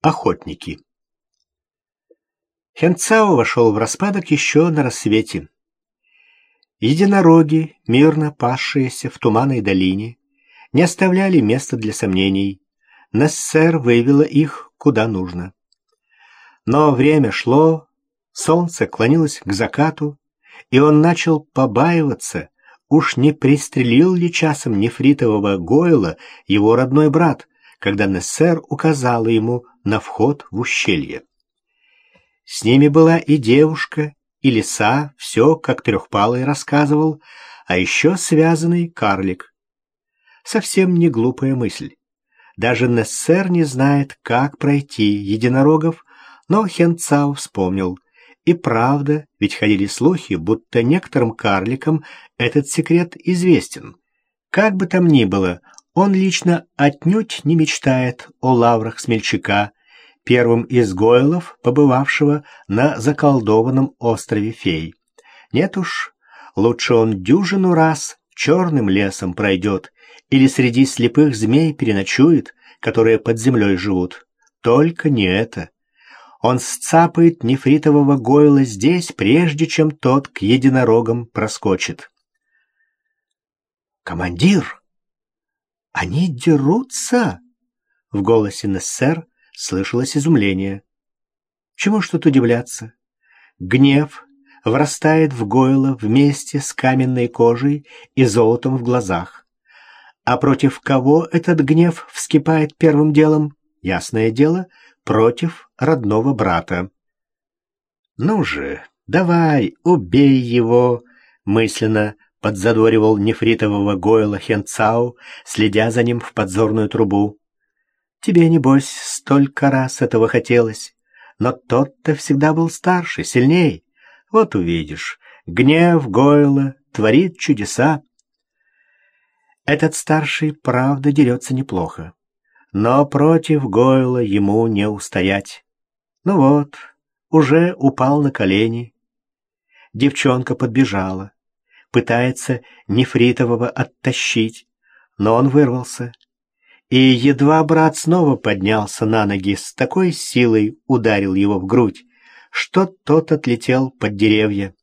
Охотники. Хенцао вошел в распадок еще на рассвете. Единороги, мирно пасшиеся в туманной долине, не оставляли места для сомнений. Нессер вывела их куда нужно. Но время шло, солнце клонилось к закату, и он начал побаиваться, уж не пристрелил ли часом нефритового Гойла его родной брат, когда Нессер указала ему на вход в ущелье. С ними была и девушка, и лиса, все, как Трехпалый рассказывал, а еще связанный карлик. Совсем не глупая мысль. Даже Нессер не знает, как пройти единорогов, но Хенцау вспомнил. И правда, ведь ходили слухи, будто некоторым карликам этот секрет известен. Как бы там ни было, он лично отнюдь не мечтает о лаврах смельчака, первым из гойлов, побывавшего на заколдованном острове фей. Нет уж, лучше он дюжину раз черным лесом пройдет или среди слепых змей переночует, которые под землей живут. Только не это. Он сцапает нефритового гойла здесь, прежде чем тот к единорогам проскочит. «Командир!» «Они дерутся?» В голосе Нессер слышалось изумление. Чему тут удивляться? Гнев врастает в гойло вместе с каменной кожей и золотом в глазах. А против кого этот гнев вскипает первым делом? Ясное дело, против родного брата. «Ну же, давай, убей его!» мысленно подзадоривал нефритового Гойла Хенцау, следя за ним в подзорную трубу. «Тебе, небось, столько раз этого хотелось, но тот-то всегда был старше, сильней. Вот увидишь, гнев Гойла творит чудеса. Этот старший, правда, дерется неплохо, но против Гойла ему не устоять. Ну вот, уже упал на колени. Девчонка подбежала пытается Нефритового оттащить, но он вырвался. И едва брат снова поднялся на ноги, с такой силой ударил его в грудь, что тот отлетел под деревья.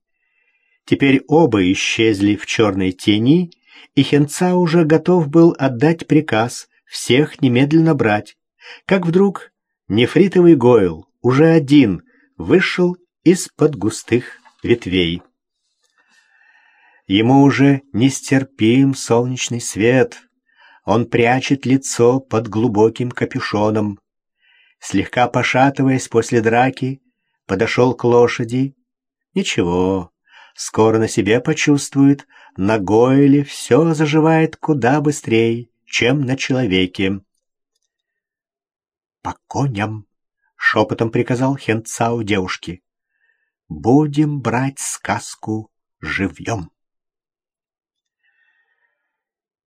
Теперь оба исчезли в черной тени, и Хенца уже готов был отдать приказ всех немедленно брать, как вдруг нефритовый Гойл, уже один, вышел из-под густых ветвей. Ему уже нестерпим солнечный свет. Он прячет лицо под глубоким капюшоном. Слегка пошатываясь после драки, подошел к лошади. Ничего, скоро на себе почувствует, на Гойле все заживает куда быстрее, чем на человеке. «По коням!» — шепотом приказал Хенцау девушке. «Будем брать сказку живьем!»